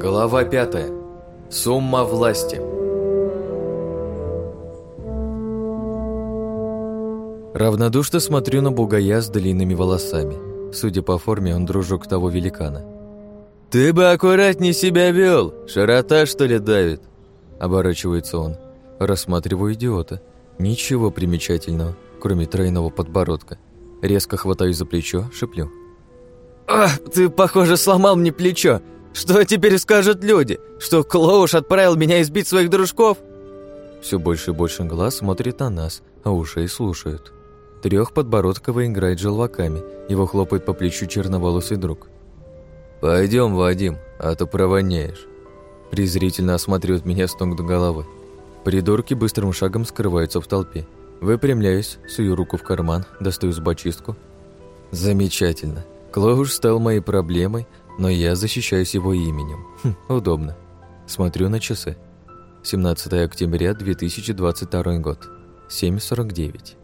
Глава пятая. Сумма власти. Равнодушно смотрю на бугая с длинными волосами. Судя по форме, он дружок того великана. «Ты бы аккуратнее себя вел! Широта, что ли, давит?» Оборачивается он. Рассматриваю идиота. Ничего примечательного, кроме тройного подбородка. Резко хватаю за плечо, шеплю. «Ах, ты, похоже, сломал мне плечо! Что теперь скажут люди? Что Клоуш отправил меня избить своих дружков?» Все больше и больше глаз смотрит на нас, а ушей слушают. Трех подбородковый играет желваками, его хлопает по плечу черноволосый друг. «Пойдем, Вадим, а то провоняешь». Презрительно осматривает меня с ног до головы. Придурки быстрым шагом скрываются в толпе. Выпрямляюсь, сую руку в карман, достаю зубочистку. Замечательно. Клоуш стал моей проблемой, но я защищаюсь его именем. Хм, удобно. Смотрю на часы. 17 октября 2022 год. 7.49.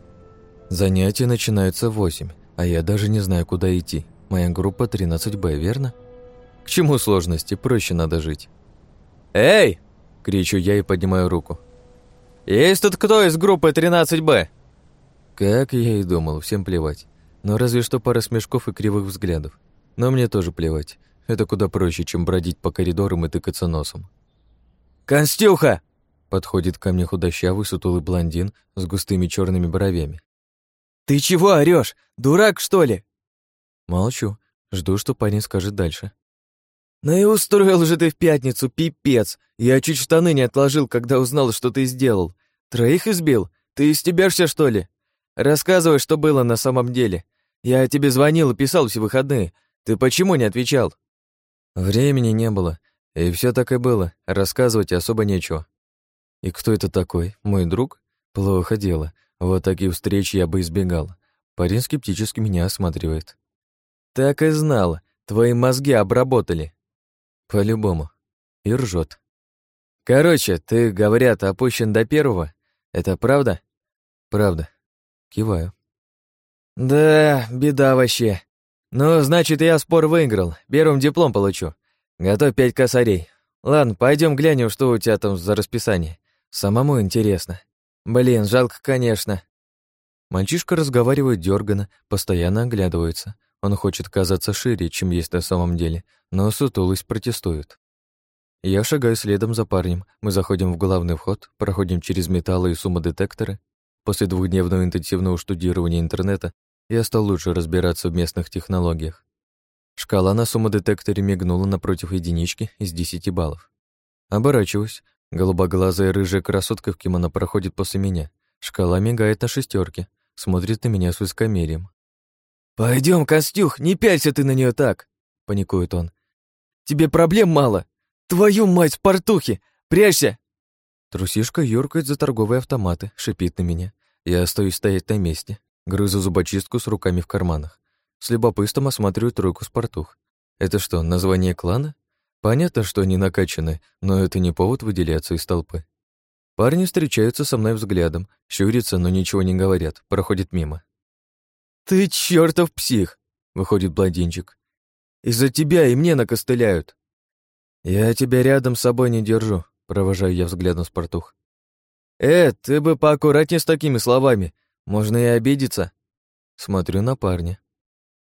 Занятия начинаются в 8, а я даже не знаю, куда идти. Моя группа 13Б, верно? К чему сложности? Проще надо жить. «Эй!» — кричу я и поднимаю руку. «Есть тут кто из группы 13Б?» Как я и думал, всем плевать. Но разве что пара смешков и кривых взглядов. Но мне тоже плевать. Это куда проще, чем бродить по коридорам и тыкаться носом. «Констюха!» Подходит ко мне худощавый, сутулый блондин с густыми черными бровями. «Ты чего орешь? Дурак, что ли?» Молчу, жду, что парень скажет дальше. «Ну и устроил же ты в пятницу, пипец! Я чуть штаны не отложил, когда узнал, что ты сделал. Троих избил? Ты все, что ли? Рассказывай, что было на самом деле. Я тебе звонил и писал все выходные. Ты почему не отвечал?» Времени не было, и все так и было, рассказывать особо нечего. И кто это такой? Мой друг? Плохо дело. Вот такие встречи я бы избегал. Парень скептически меня осматривает. Так и знал. Твои мозги обработали. По-любому. И ржет. Короче, ты, говорят, опущен до первого. Это правда? Правда. Киваю. Да, беда вообще. «Ну, значит, я спор выиграл. Первым диплом получу. Готовь пять косарей. Ладно, пойдем глянем, что у тебя там за расписание. Самому интересно. Блин, жалко, конечно». Мальчишка разговаривает дёрганно, постоянно оглядывается. Он хочет казаться шире, чем есть на самом деле, но сутулость протестует. Я шагаю следом за парнем. Мы заходим в главный вход, проходим через металлы и суммодетекторы. После двухдневного интенсивного штудирования интернета я стал лучше разбираться в местных технологиях. Шкала на суммодетекторе мигнула напротив единички из 10 баллов. Оборачиваюсь. Голубоглазая рыжая красотка в кимоно проходит после меня. Шкала мигает на шестерке, смотрит на меня с высокомерием. Пойдем, Костюх, не пялься ты на нее так!» — паникует он. «Тебе проблем мало! Твою мать, портухи! Прячься!» Трусишка юркает за торговые автоматы, шипит на меня. Я остаюсь стоять на месте, Грызу зубочистку с руками в карманах. С любопытством осматриваю тройку спортух. Это что, название клана? Понятно, что они накачаны, но это не повод выделяться из толпы. Парни встречаются со мной взглядом, щурятся, но ничего не говорят, проходят мимо. «Ты чертов псих!» — выходит блондинчик. «Из-за тебя и мне накостыляют!» «Я тебя рядом с собой не держу», — провожаю я взглядом спортух. «Э, ты бы поаккуратнее с такими словами. Можно и обидеться. Смотрю на парня.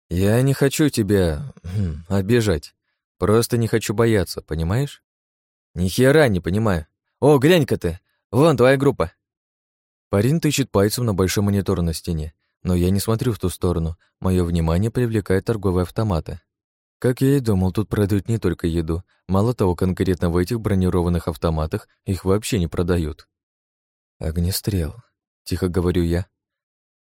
Я не хочу тебя хм, обижать. Просто не хочу бояться, понимаешь? Ни хера не понимаю. О, глянь-ка ты. Вон твоя группа. Парень тычет пальцем на большой монитор на стене, но я не смотрю в ту сторону. Мое внимание привлекает торговые автоматы. Как я и думал, тут продают не только еду. Мало того, конкретно в этих бронированных автоматах их вообще не продают. «Огнестрел», — тихо говорю я,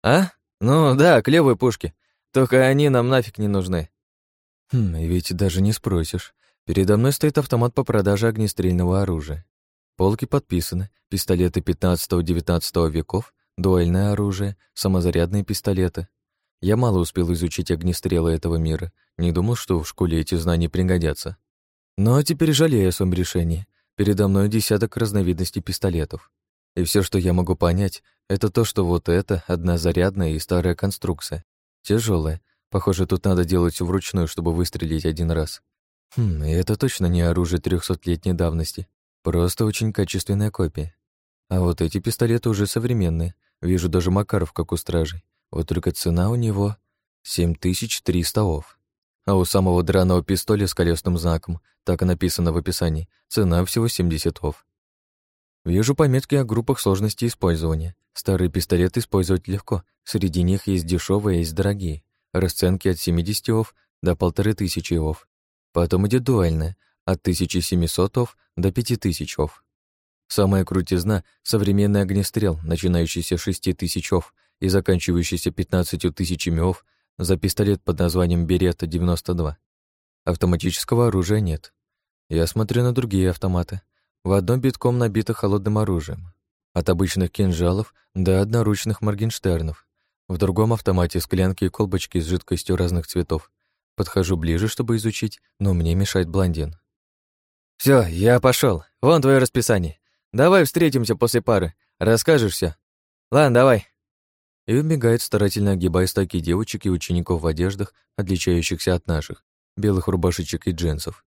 а? Ну да, клевые пушки. Только они нам нафиг не нужны. Хм, ведь даже не спросишь. Передо мной стоит автомат по продаже огнестрельного оружия. Полки подписаны, пистолеты 15-19 веков, дуэльное оружие, самозарядные пистолеты. Я мало успел изучить огнестрелы этого мира, не думал, что в школе эти знания пригодятся. Но теперь жалею о своем решении. Передо мной десяток разновидностей пистолетов. И все, что я могу понять, это то, что вот это одна зарядная и старая конструкция. Тяжелая. Похоже, тут надо делать вручную, чтобы выстрелить один раз. Хм, и это точно не оружие трехсотлетней давности. Просто очень качественная копия. А вот эти пистолеты уже современные. Вижу даже Макаров, как у стражей. Вот только цена у него 7300 ов. А у самого драного пистоля с колесным знаком, так и написано в описании, цена всего 70 ов. Вижу пометки о группах сложности использования. Старые пистолеты использовать легко. Среди них есть дешевые, есть дорогие. Расценки от 70 ов до 1500 ов. Потом идет дуальная, от 1700 ов до 5000 ов. Самая крутизна — современный огнестрел, начинающийся с 6000 ов и заканчивающийся 15 тысячами ов за пистолет под названием «Беретта-92». Автоматического оружия нет. Я смотрю на другие автоматы. В одном битком набито холодным оружием. От обычных кинжалов до одноручных моргенштернов. В другом автомате склянки и колбочки с жидкостью разных цветов. Подхожу ближе, чтобы изучить, но мне мешает блондин. Все, я пошел. Вон твое расписание. Давай встретимся после пары. Расскажешь все. Ладно, давай. И убегает, старательно огибая стаки девочек и учеников в одеждах, отличающихся от наших, белых рубашечек и джинсов.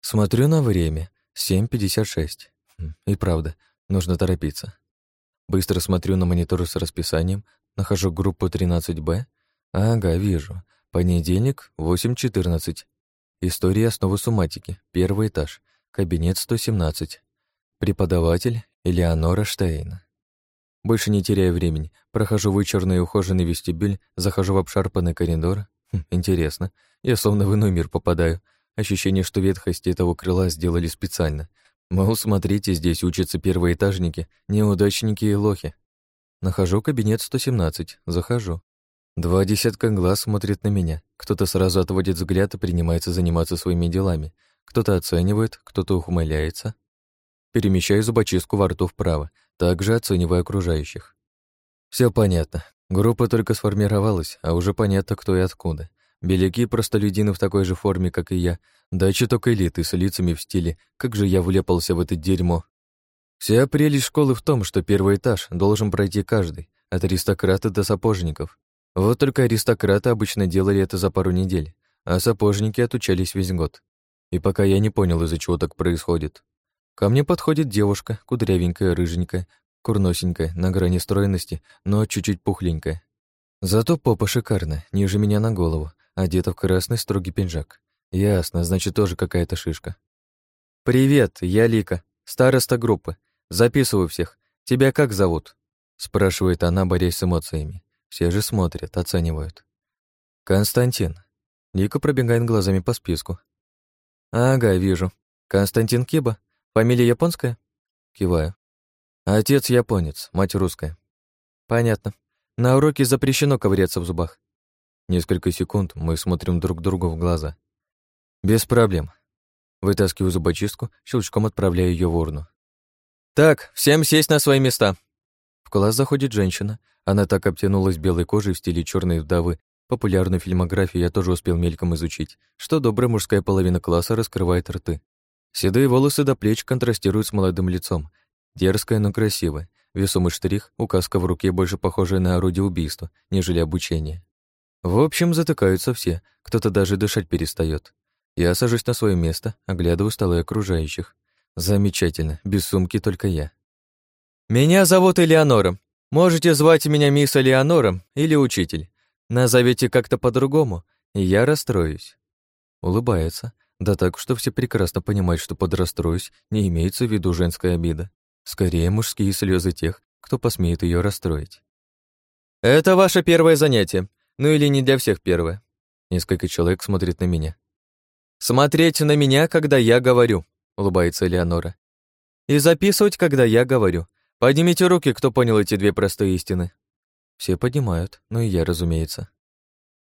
Смотрю на время. 7.56. Хм, и правда, нужно торопиться. Быстро смотрю на монитор с расписанием, нахожу группу 13Б. Ага, вижу. Понедельник, 8.14. История основы суматики, первый этаж, кабинет 117. Преподаватель Элеонора Штейн. Больше не теряя времени, прохожу вычурный и ухоженный вестибюль, захожу в обшарпанный коридор. Хм, интересно, я словно в иной мир попадаю. Ощущение, что ветхости этого крыла сделали специально. Мол, смотрите, здесь учатся первоэтажники, неудачники и лохи. Нахожу кабинет 117, захожу. Два десятка глаз смотрят на меня. Кто-то сразу отводит взгляд и принимается заниматься своими делами. Кто-то оценивает, кто-то ухмыляется, Перемещаю зубочистку во рту вправо, также оценивая окружающих. Все понятно. Группа только сформировалась, а уже понятно, кто и откуда. Беляки простолюдины в такой же форме, как и я, да чуток элиты с лицами в стиле «как же я влепался в это дерьмо». Вся прелесть школы в том, что первый этаж должен пройти каждый, от аристократа до сапожников. Вот только аристократы обычно делали это за пару недель, а сапожники отучались весь год. И пока я не понял, из-за чего так происходит. Ко мне подходит девушка, кудрявенькая, рыженькая, курносенькая, на грани стройности, но чуть-чуть пухленькая. Зато попа шикарная, ниже меня на голову, одета в красный строгий пинжак. Ясно, значит, тоже какая-то шишка. «Привет, я Лика, староста группы. Записываю всех. Тебя как зовут?» Спрашивает она, борясь с эмоциями. Все же смотрят, оценивают. «Константин». Лика пробегает глазами по списку. «Ага, вижу. Константин Киба? Фамилия японская? Киваю. Отец японец, мать русская. Понятно. На уроке запрещено ковыряться в зубах. Несколько секунд мы смотрим друг другу в глаза. Без проблем. Вытаскиваю зубочистку, щелчком отправляю ее в урну. «Так, всем сесть на свои места!» В класс заходит женщина. Она так обтянулась белой кожей в стиле черной вдовы. Популярную фильмографию я тоже успел мельком изучить, что добрая мужская половина класса раскрывает рты. Седые волосы до плеч контрастируют с молодым лицом. Дерзкая, но красивая. Весомый штрих, указка в руке больше похожая на орудие убийства, нежели обучение. В общем, затыкаются все, кто-то даже дышать перестает. Я сажусь на свое место, оглядываю столы окружающих. Замечательно, без сумки только я. «Меня зовут Элеонора. Можете звать меня мисс Элеонора или учитель. Назовите как-то по-другому, и я расстроюсь». Улыбается, да так, что все прекрасно понимают, что под расстроюсь не имеется в виду женская обида. Скорее, мужские слезы тех, кто посмеет ее расстроить. «Это ваше первое занятие. Ну или не для всех первое». Несколько человек смотрит на меня. «Смотреть на меня, когда я говорю», — улыбается Элеонора. «И записывать, когда я говорю. Поднимите руки, кто понял эти две простые истины». Все поднимают, ну и я, разумеется.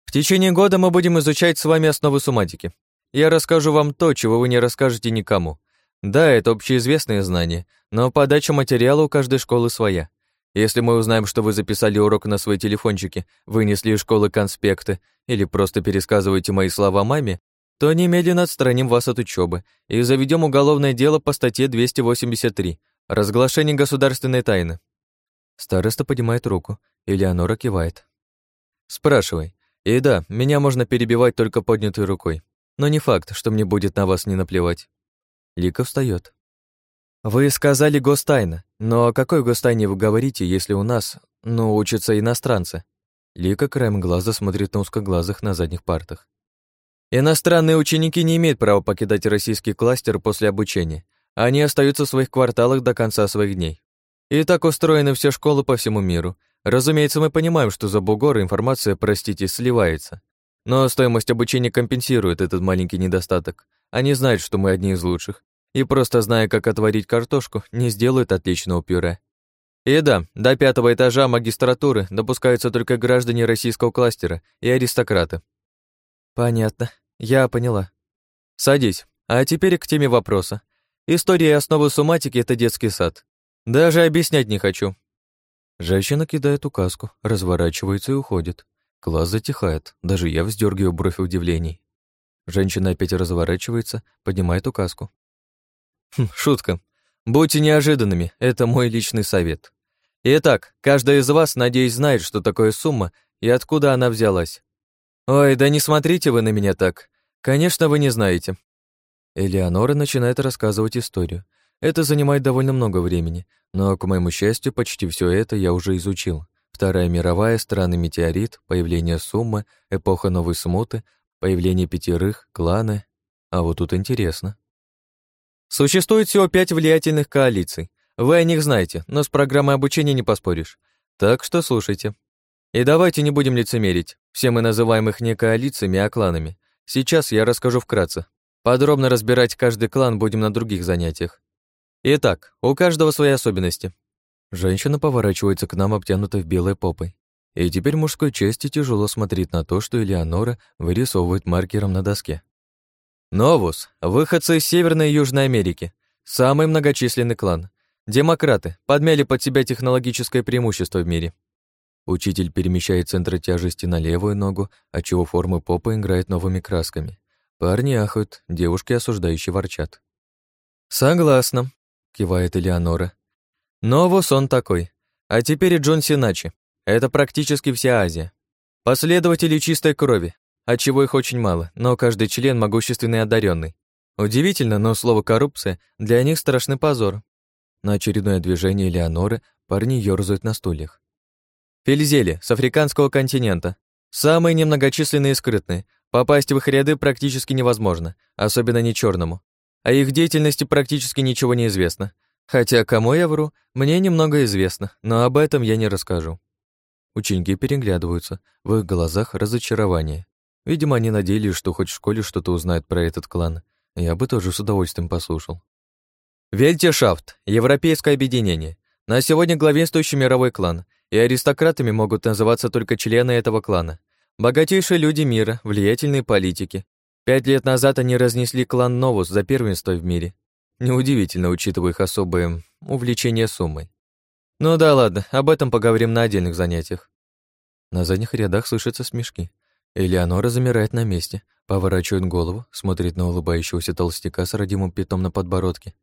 В течение года мы будем изучать с вами основы суматики. Я расскажу вам то, чего вы не расскажете никому. Да, это общеизвестные знания, но подача материала у каждой школы своя. Если мы узнаем, что вы записали урок на свои телефончики, вынесли из школы конспекты или просто пересказываете мои слова маме, то немедленно отстраним вас от учебы и заведем уголовное дело по статье 283 «Разглашение государственной тайны». Староста поднимает руку, Элеонора кивает. «Спрашивай. И да, меня можно перебивать только поднятой рукой. но не факт, что мне будет на вас не наплевать. Лика встает. Вы сказали гостайна, но о какой гостайне вы говорите, если у нас, ну, учатся иностранцы? Лика краем глаза смотрит на узкоглазых на задних партах. Иностранные ученики не имеют права покидать российский кластер после обучения. Они остаются в своих кварталах до конца своих дней. И так устроены все школы по всему миру. Разумеется, мы понимаем, что за бугор информация, простите, сливается. Но стоимость обучения компенсирует этот маленький недостаток. Они знают, что мы одни из лучших, и просто зная, как отварить картошку, не сделают отличного пюре. И да, до пятого этажа магистратуры допускаются только граждане российского кластера и аристократы. Понятно, я поняла. Садись. А теперь к теме вопроса. История и основы суматики — это детский сад. Даже объяснять не хочу. Женщина кидает указку, разворачивается и уходит. Класс затихает, даже я вздергиваю бровь в удивлении. Женщина опять разворачивается, поднимает указку. Хм, шутка. Будьте неожиданными, это мой личный совет. Итак, каждый из вас, надеюсь, знает, что такое сумма и откуда она взялась. Ой, да не смотрите вы на меня так. Конечно, вы не знаете. Элеонора начинает рассказывать историю. Это занимает довольно много времени, но, к моему счастью, почти все это я уже изучил. Вторая мировая, странный метеорит, появление суммы, эпоха новой смуты, появление пятерых, кланы. А вот тут интересно. Существует всего пять влиятельных коалиций. Вы о них знаете, но с программой обучения не поспоришь. Так что слушайте. И давайте не будем лицемерить. Все мы называем их не коалициями, а кланами. Сейчас я расскажу вкратце. Подробно разбирать каждый клан будем на других занятиях. Итак, у каждого свои особенности. Женщина поворачивается к нам, обтянутой в белой попой. И теперь мужской части тяжело смотреть на то, что Элеонора вырисовывает маркером на доске. Новус — выходцы из Северной и Южной Америки, самый многочисленный клан. Демократы подмяли под себя технологическое преимущество в мире. Учитель перемещает центр тяжести на левую ногу, отчего формы попы играют новыми красками. Парни ахают, девушки осуждающие ворчат. «Согласна», — кивает Элеонора. «Новус он такой. А теперь и Джон Синачи. Это практически вся Азия. Последователи чистой крови, отчего их очень мало, но каждый член могущественный и одаренный. Удивительно, но слово «коррупция» для них страшный позор. На очередное движение Леоноры парни ёрзают на стульях. Фельзели с африканского континента. Самые немногочисленные и скрытные. Попасть в их ряды практически невозможно, особенно не черному. О их деятельности практически ничего не известно. Хотя, кому я вру, мне немного известно, но об этом я не расскажу. Ученики переглядываются, в их глазах разочарование. Видимо, они надеялись, что хоть в школе что-то узнают про этот клан. Я бы тоже с удовольствием послушал. Вельтешафт — европейское объединение. На сегодня главенствующий мировой клан, и аристократами могут называться только члены этого клана. Богатейшие люди мира, влиятельные политики. Пять лет назад они разнесли клан Новус за первенство в мире. Неудивительно, учитывая их особое увлечение суммой. Ну да ладно, об этом поговорим на отдельных занятиях. На задних рядах слышатся смешки. Элеонора замирает на месте, поворачивает голову, смотрит на улыбающегося толстяка с родимым пятном на подбородке.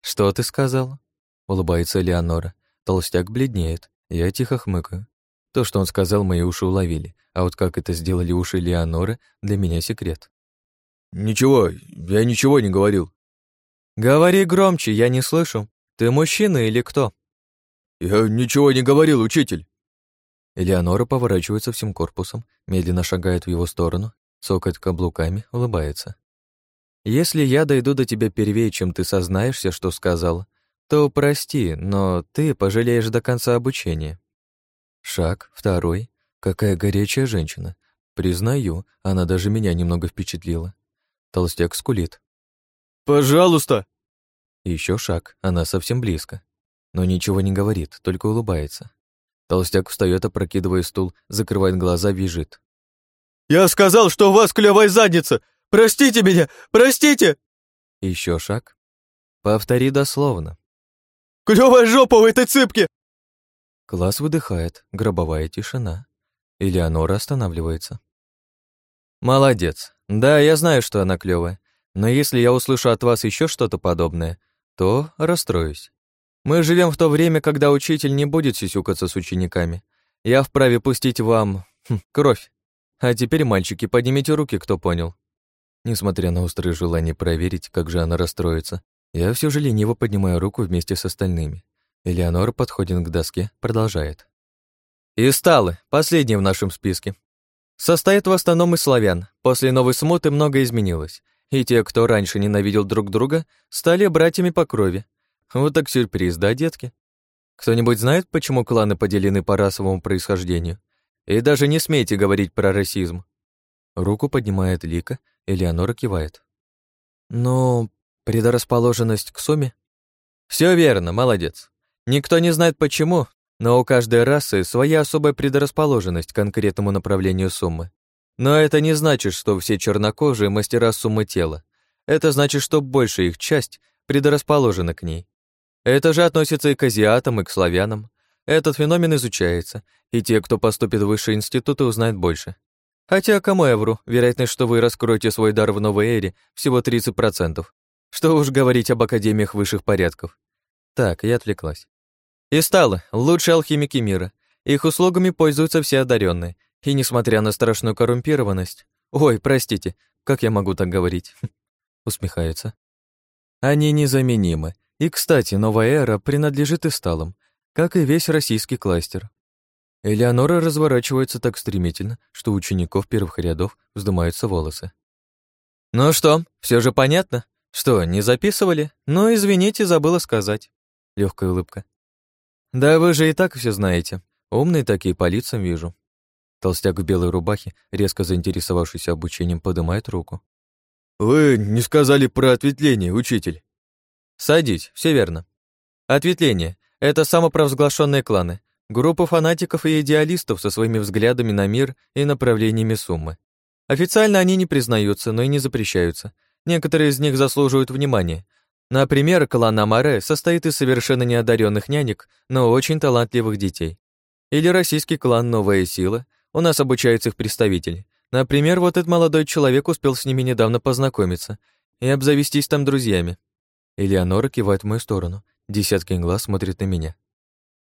«Что ты сказал?» — улыбается Элеонора. Толстяк бледнеет. Я тихо хмыкаю. То, что он сказал, мои уши уловили, а вот как это сделали уши Леоноры, для меня секрет. «Ничего, я ничего не говорил». «Говори громче, я не слышу. Ты мужчина или кто?» «Я ничего не говорил, учитель». Элеонора поворачивается всем корпусом, медленно шагает в его сторону, цокает каблуками, улыбается. «Если я дойду до тебя первее, чем ты сознаешься, что сказал, то прости, но ты пожалеешь до конца обучения». Шаг, второй. Какая горячая женщина. Признаю, она даже меня немного впечатлила. Толстяк скулит. «Пожалуйста!» Еще шаг, она совсем близко. Но ничего не говорит, только улыбается. Толстяк встает, опрокидывая стул, закрывает глаза, визжит. «Я сказал, что у вас клевая задница! Простите меня! Простите!» Еще шаг. Повтори дословно. «Клевая жопа у этой цыпки!» Класс выдыхает, гробовая тишина. Элеонора останавливается. «Молодец. Да, я знаю, что она клевая. Но если я услышу от вас еще что-то подобное, то расстроюсь. Мы живем в то время, когда учитель не будет сисюкаться с учениками. Я вправе пустить вам хм, кровь. А теперь, мальчики, поднимите руки, кто понял. Несмотря на острое желание проверить, как же она расстроится, я все же лениво поднимаю руку вместе с остальными. Элеонора подходит к доске, продолжает. И сталы, последние в нашем списке. Состоит в основном из славян. После новой смуты многое изменилось. И те, кто раньше ненавидел друг друга, стали братьями по крови. Вот так сюрприз, да, детки? Кто-нибудь знает, почему кланы поделены по расовому происхождению? И даже не смейте говорить про расизм. Руку поднимает Лика, Элеонора кивает. Ну, предрасположенность к сумме? Все верно, молодец. Никто не знает почему, но у каждой расы своя особая предрасположенность к конкретному направлению суммы. Но это не значит, что все чернокожие мастера суммы тела. Это значит, что большая их часть предрасположена к ней. Это же относится и к азиатам, и к славянам. Этот феномен изучается, и те, кто поступит в высшие институты, узнают больше. Хотя, кому я вру, вероятность, что вы раскроете свой дар в новой эре, всего 30%. Что уж говорить об академиях высших порядков. Так, я отвлеклась. И стало лучшие алхимики мира. Их услугами пользуются все одаренные. И несмотря на страшную коррумпированность... Ой, простите, как я могу так говорить? Усмехается. Они незаменимы. И, кстати, новая эра принадлежит и сталам, как и весь российский кластер. Элеонора разворачивается так стремительно, что у учеников первых рядов вздымаются волосы. «Ну что, все же понятно? Что, не записывали? Ну, извините, забыла сказать». Легкая улыбка. «Да вы же и так все знаете. Умные такие по лицам вижу». Толстяк в белой рубахе, резко заинтересовавшийся обучением, поднимает руку. «Вы не сказали про ответвление, учитель». «Садись, все верно. Ответвление — это самопровозглашенные кланы, группа фанатиков и идеалистов со своими взглядами на мир и направлениями суммы. Официально они не признаются, но и не запрещаются. Некоторые из них заслуживают внимания. Например, клан Амаре состоит из совершенно неодаренных нянек, но очень талантливых детей. Или российский клан «Новая сила», у нас обучаются их представители. Например, вот этот молодой человек успел с ними недавно познакомиться и обзавестись там друзьями. Элеонора кивает в мою сторону. Десятки глаз смотрят на меня.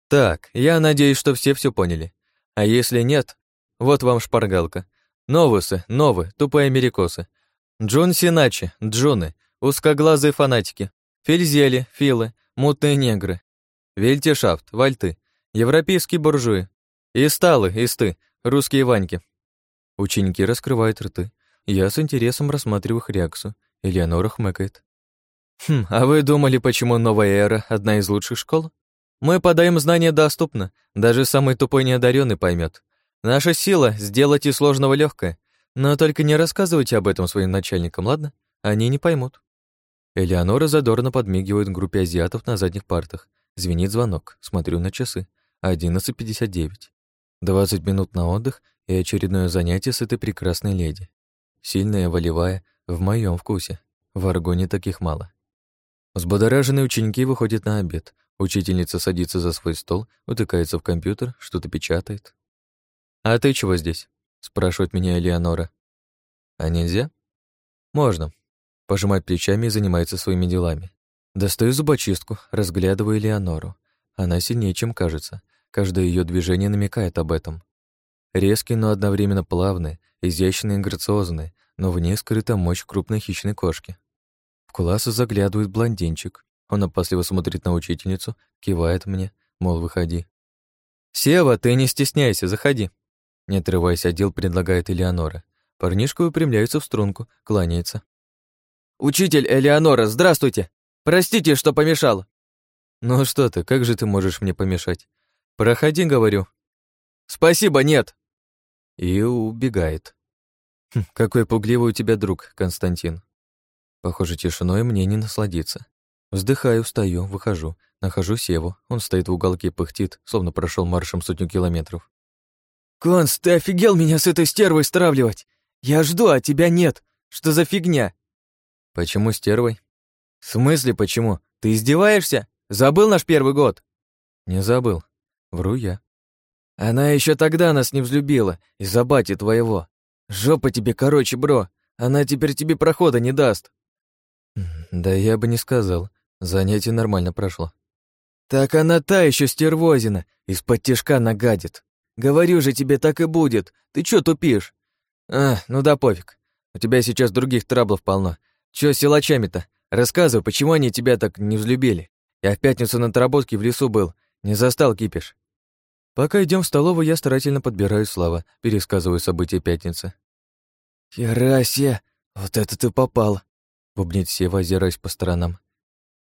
Так, я надеюсь, что все все поняли. А если нет, вот вам шпаргалка. Новусы, новы, тупые америкосы. Джун Синачи, джуны, узкоглазые фанатики. Фильзели, филы, мутные негры. Вельтешафт, вальты, европейские буржуи. Исталы, исты, русские ваньки. Ученики раскрывают рты. Я с интересом рассматриваю их реакцию. Элеонора хмыкает. Хм, а вы думали, почему новая эра одна из лучших школ? Мы подаем знания доступно, даже самый тупой неодаренный поймет. Наша сила — сделать из сложного легкое. Но только не рассказывайте об этом своим начальникам, ладно? Они не поймут. Элеонора задорно подмигивает группе азиатов на задних партах. Звенит звонок. Смотрю на часы. 11.59. 20 минут на отдых и очередное занятие с этой прекрасной леди. Сильная, волевая, в моем вкусе. В аргоне таких мало. Взбодораженные ученики выходят на обед. Учительница садится за свой стол, утыкается в компьютер, что-то печатает. «А ты чего здесь?» — спрашивает меня Элеонора. «А нельзя?» «Можно». Пожимает плечами и занимается своими делами. Достаю зубочистку, разглядываю Элеонору. Она сильнее, чем кажется. Каждое ее движение намекает об этом. Резкие, но одновременно плавные, изящные и грациозные, но в ней скрыта мощь крупной хищной кошки. В класс заглядывает блондинчик. Он опасливо смотрит на учительницу, кивает мне, мол, выходи. «Сева, ты не стесняйся, заходи!» Не отрываясь от дел, предлагает Элеонора. Парнишка выпрямляется в струнку, кланяется. «Учитель Элеонора, здравствуйте! Простите, что помешал!» «Ну что ты, как же ты можешь мне помешать? Проходи, говорю». «Спасибо, нет!» И убегает. Хм, какой пугливый у тебя друг, Константин. Похоже, тишиной мне не насладиться. Вздыхаю, встаю, выхожу, нахожу Севу. Он стоит в уголке пыхтит, словно прошел маршем сотню километров. «Конс, ты офигел меня с этой стервой стравливать? Я жду, а тебя нет. Что за фигня?» «Почему стервой?» «В смысле почему? Ты издеваешься? Забыл наш первый год?» «Не забыл. Вру я». «Она еще тогда нас не взлюбила, из-за бати твоего. Жопа тебе короче, бро. Она теперь тебе прохода не даст». Да я бы не сказал. Занятие нормально прошло. Так она та еще стервозина, из-под тишка нагадит. Говорю же тебе, так и будет. Ты чё тупишь? А, ну да пофиг. У тебя сейчас других траблов полно. Чё с силачами-то? Рассказывай, почему они тебя так не взлюбили? Я в пятницу на отработке в лесу был, не застал кипиш. Пока идем в столовую, я старательно подбираю слова, пересказываю события пятницы. «Херасия, вот это ты попал!» — бубнит Сева, озираясь по сторонам.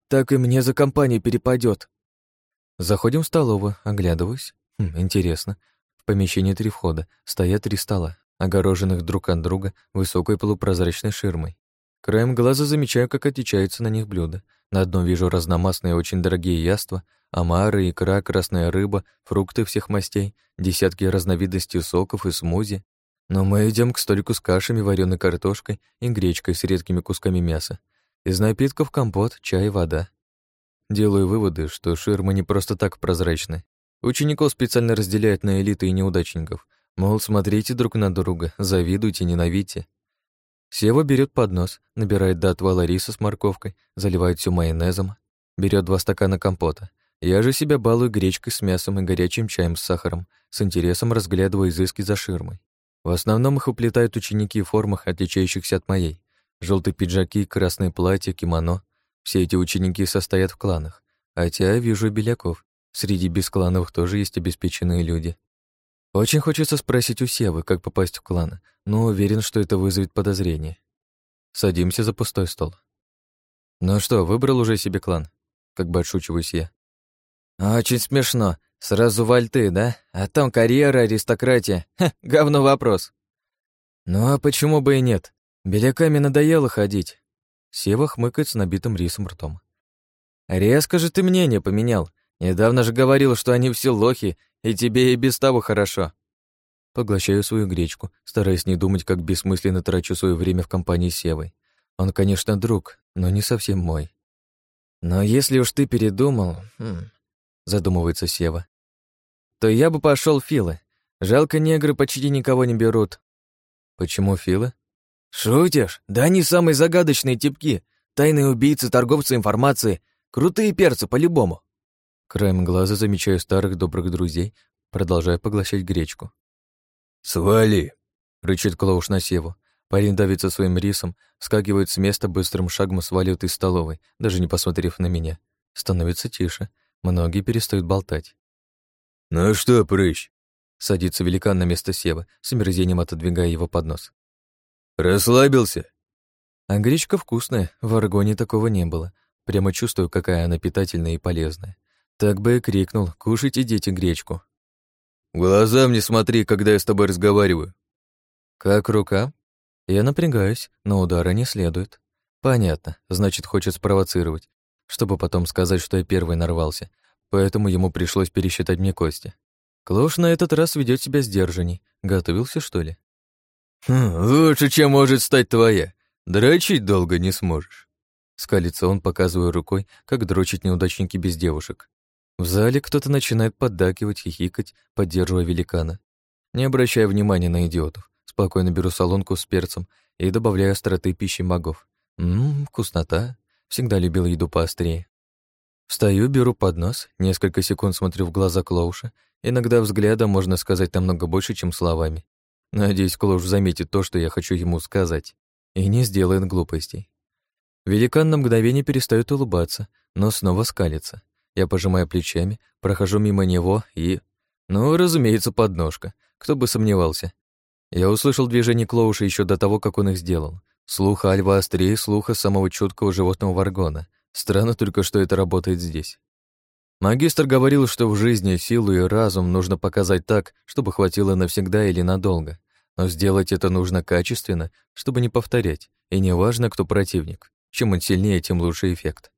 «Так и мне за компанию перепадет. Заходим в столовую, оглядываюсь. Хм, интересно. В помещении три входа, стоят три стола, огороженных друг от друга высокой полупрозрачной ширмой. Краем глаза замечаю, как отличаются на них блюда. На одном вижу разномастные очень дорогие яства, омары, икра, красная рыба, фрукты всех мастей, десятки разновидностей соков и смузи. Но мы идем к столику с кашами, вареной картошкой и гречкой с редкими кусками мяса. Из напитков компот, чай и вода. Делаю выводы, что ширма не просто так прозрачны. Учеников специально разделяют на элиты и неудачников. Мол, смотрите друг на друга, завидуйте, ненавидьте. Сева берет поднос, набирает до отвала риса с морковкой, заливает все майонезом, берет два стакана компота. Я же себя балую гречкой с мясом и горячим чаем с сахаром, с интересом разглядываю изыски за ширмой. В основном их уплетают ученики в формах, отличающихся от моей. Желтые пиджаки, красные платья, кимоно. Все эти ученики состоят в кланах, хотя я вижу беляков. Среди бесклановых тоже есть обеспеченные люди. Очень хочется спросить у Севы, как попасть в клан, но уверен, что это вызовет подозрение. Садимся за пустой стол. «Ну что, выбрал уже себе клан?» Как бы отшучиваюсь я. «Очень смешно. Сразу вальты, да? А там карьера, аристократия. Ха, говно вопрос». «Ну а почему бы и нет? Беляками надоело ходить. Сева хмыкает с набитым рисом ртом. «Резко же ты мнение поменял. Недавно же говорил, что они все лохи, и тебе и без того хорошо». Поглощаю свою гречку, стараясь не думать, как бессмысленно трачу свое время в компании с Севой. Он, конечно, друг, но не совсем мой. «Но если уж ты передумал...» хм, задумывается Сева. «То я бы пошел Филы. Жалко, негры почти никого не берут». «Почему Филы?» «Шутишь? Да они самые загадочные типки. Тайные убийцы, торговцы информации. Крутые перцы, по-любому». Краем глаза замечаю старых добрых друзей, продолжая поглощать гречку. «Свали!» — рычит Клоуш на севу. Парень давится своим рисом, скакивает с места, быстрым шагом сваливает из столовой, даже не посмотрев на меня. Становится тише. Многие перестают болтать. «Ну что, прыщ?» Садится великан на место Сева, с омерзением отодвигая его под нос. «Расслабился?» А гречка вкусная, в аргоне такого не было. Прямо чувствую, какая она питательная и полезная. Так бы и крикнул «Кушайте, дети, гречку!» «Глазам не смотри, когда я с тобой разговариваю!» «Как рука?» Я напрягаюсь, но удара не следует. Понятно, значит, хочет спровоцировать, чтобы потом сказать, что я первый нарвался, поэтому ему пришлось пересчитать мне кости. Клош на этот раз ведет себя сдержанней. Готовился, что ли? Хм, «Лучше, чем может стать твоя. Дрочить долго не сможешь». Скалится он, показывая рукой, как дрочить неудачники без девушек. В зале кто-то начинает поддакивать, хихикать, поддерживая великана. Не обращая внимания на идиотов, спокойно беру солонку с перцем и добавляю остроты пищи магов. Ммм, вкуснота. Всегда любил еду поострее. Встаю, беру поднос, несколько секунд смотрю в глаза Клоуша. Иногда взглядом можно сказать намного больше, чем словами. Надеюсь, Клоуш заметит то, что я хочу ему сказать, и не сделает глупостей. Великан на мгновение перестает улыбаться, но снова скалится. Я пожимаю плечами, прохожу мимо него и... Ну, разумеется, подножка. Кто бы сомневался. Я услышал движение Клоуша еще до того, как он их сделал. Слух Альва острее слуха самого чуткого животного варгона. Странно только, что это работает здесь. Магистр говорил, что в жизни силу и разум нужно показать так, чтобы хватило навсегда или надолго. Но сделать это нужно качественно, чтобы не повторять, и неважно, кто противник. Чем он сильнее, тем лучше эффект.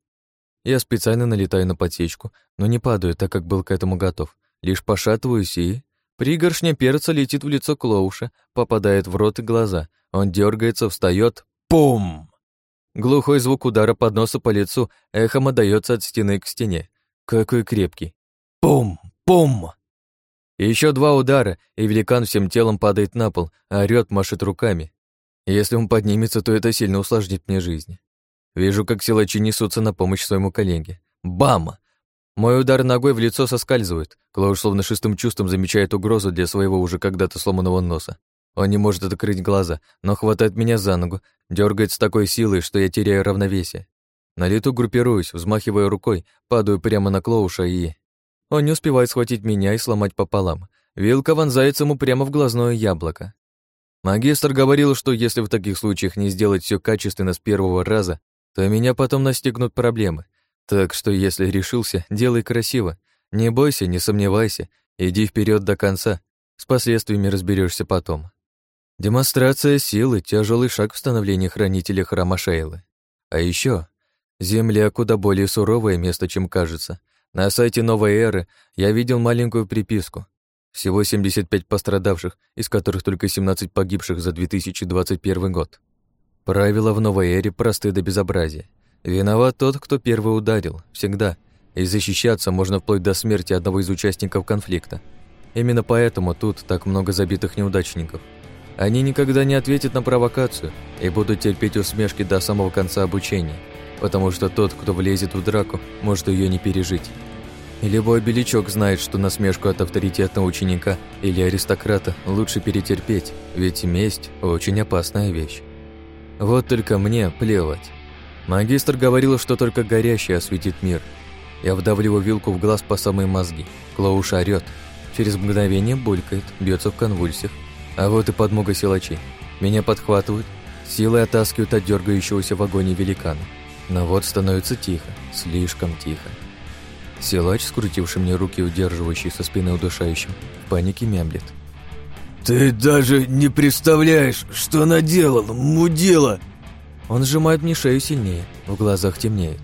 Я специально налетаю на подсечку, но не падаю, так как был к этому готов. Лишь пошатываюсь и... Пригоршня перца летит в лицо Клоуша, попадает в рот и глаза. Он дергается, встает. Пум! Глухой звук удара подноса по лицу эхом отдаётся от стены к стене. Какой крепкий. Пум! Пум! Еще два удара, и великан всем телом падает на пол, а орёт, машет руками. Если он поднимется, то это сильно усложнит мне жизнь. Вижу, как силачи несутся на помощь своему коллеге. Бам! Мой удар ногой в лицо соскальзывает. Клауш словно шестым чувством замечает угрозу для своего уже когда-то сломанного носа. Он не может открыть глаза, но хватает меня за ногу, дергает с такой силой, что я теряю равновесие. На лету группируюсь, взмахивая рукой, падаю прямо на Клоуша и... Он не успевает схватить меня и сломать пополам. Вилка вонзается ему прямо в глазное яблоко. Магистр говорил, что если в таких случаях не сделать все качественно с первого раза, то меня потом настигнут проблемы. Так что если решился, делай красиво. Не бойся, не сомневайся, иди вперед до конца. С последствиями разберешься потом. Демонстрация силы — тяжелый шаг в становлении хранителя храма Шейлы. А еще Земля куда более суровое место, чем кажется. На сайте «Новой эры» я видел маленькую приписку. Всего 75 пострадавших, из которых только 17 погибших за 2021 год. Правила в «Новой эре» просты до безобразия. Виноват тот, кто первый ударил, всегда. И защищаться можно вплоть до смерти одного из участников конфликта. Именно поэтому тут так много забитых неудачников. Они никогда не ответят на провокацию и будут терпеть усмешки до самого конца обучения, потому что тот, кто влезет в драку, может ее не пережить. И любой беличок знает, что насмешку от авторитетного ученика или аристократа лучше перетерпеть, ведь месть – очень опасная вещь. Вот только мне плевать. Магистр говорил, что только горящий осветит мир. Я вдавливаю вилку в глаз по самой мозги. Клоуш орёт. Через мгновение булькает, бьется в конвульсиях. А вот и подмога силачей. Меня подхватывают, силой оттаскивают от дергающегося в агонии великана. Но вот становится тихо, слишком тихо. Силач, скрутивший мне руки, удерживающий со спины удушающим, в панике мямлет. «Ты даже не представляешь, что наделал, мудила!» Он сжимает мне шею сильнее, в глазах темнеет.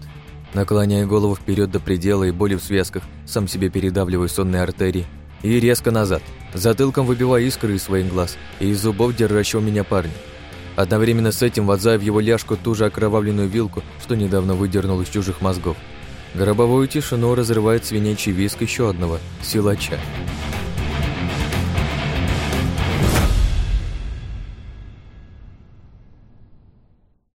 Наклоняя голову вперед до предела и боли в связках, сам себе передавливаю сонные артерии и резко назад, затылком выбивая искры из своих глаз и из зубов держащего меня парня. Одновременно с этим вонзая в его ляжку ту же окровавленную вилку, что недавно выдернул из чужих мозгов. Гробовую тишину разрывает свинячий виск еще одного силача.